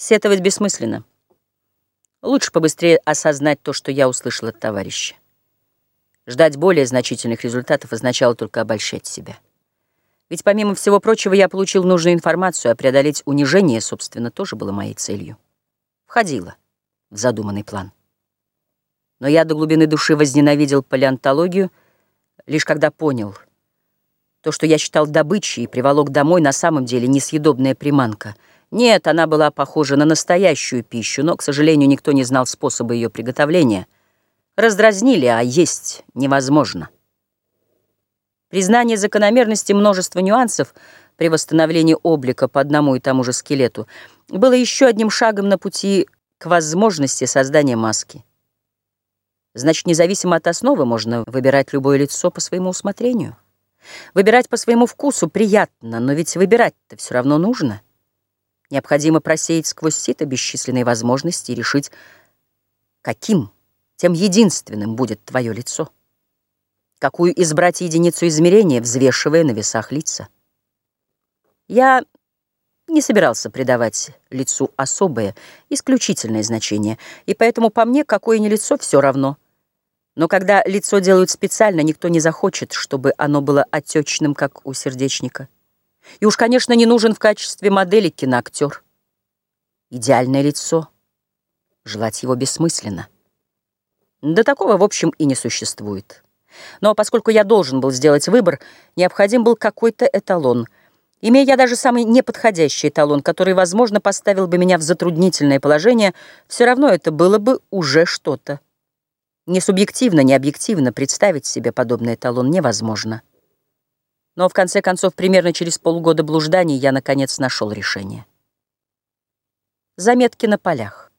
Сетовать бессмысленно. Лучше побыстрее осознать то, что я услышал от товарища. Ждать более значительных результатов означало только обольщать себя. Ведь помимо всего прочего я получил нужную информацию, а преодолеть унижение, собственно, тоже было моей целью. Входило в задуманный план. Но я до глубины души возненавидел палеонтологию, лишь когда понял, то, что я считал добычей и приволок домой, на самом деле несъедобная приманка. Нет, она была похожа на настоящую пищу, но, к сожалению, никто не знал способа ее приготовления. Раздразнили, а есть невозможно. Признание закономерности множества нюансов при восстановлении облика по одному и тому же скелету было еще одним шагом на пути к возможности создания маски. Значит, независимо от основы можно выбирать любое лицо по своему усмотрению. Выбирать по своему вкусу приятно, но ведь выбирать-то все равно нужно. Необходимо просеять сквозь сито бесчисленные возможности и решить, каким, тем единственным будет твое лицо какую избрать единицу измерения, взвешивая на весах лица. Я не собирался придавать лицу особое, исключительное значение, и поэтому по мне какое ни лицо все равно. Но когда лицо делают специально, никто не захочет, чтобы оно было отечным, как у сердечника. И уж, конечно, не нужен в качестве модели киноактер. Идеальное лицо. Желать его бессмысленно. Да такого, в общем, и не существует. Но поскольку я должен был сделать выбор, необходим был какой-то эталон. Имея я даже самый неподходящий эталон, который, возможно, поставил бы меня в затруднительное положение, все равно это было бы уже что-то. Не субъективно, не объективно представить себе подобный эталон невозможно. Но, в конце концов, примерно через полгода блужданий я, наконец, нашел решение. Заметки на полях.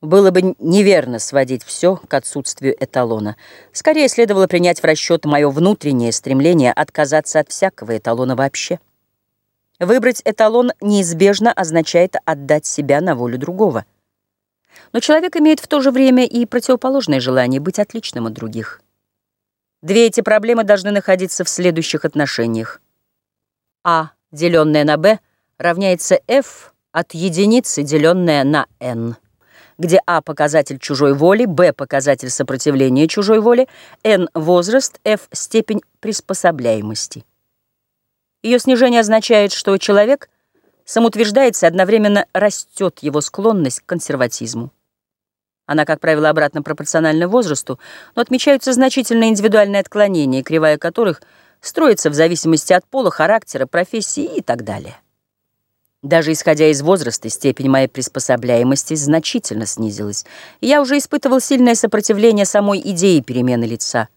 Было бы неверно сводить все к отсутствию эталона. Скорее следовало принять в расчет мое внутреннее стремление отказаться от всякого эталона вообще. Выбрать эталон неизбежно означает отдать себя на волю другого. Но человек имеет в то же время и противоположное желание быть отличным от других. Две эти проблемы должны находиться в следующих отношениях. А, деленное на b, равняется f от единицы, деленное на n где А – показатель чужой воли, Б – показатель сопротивления чужой воле, Н – возраст, Ф – степень приспособляемости. Ее снижение означает, что человек самоутверждается и одновременно растет его склонность к консерватизму. Она, как правило, обратно пропорциональна возрасту, но отмечаются значительные индивидуальные отклонения, кривая которых строится в зависимости от пола, характера, профессии и так далее. Даже исходя из возраста, степень моей приспособляемости значительно снизилась, и я уже испытывал сильное сопротивление самой идеи перемены лица.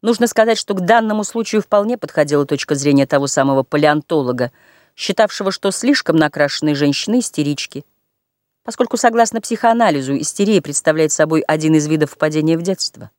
Нужно сказать, что к данному случаю вполне подходила точка зрения того самого палеонтолога, считавшего, что слишком накрашенные женщины — истерички, поскольку, согласно психоанализу, истерия представляет собой один из видов впадения в детство.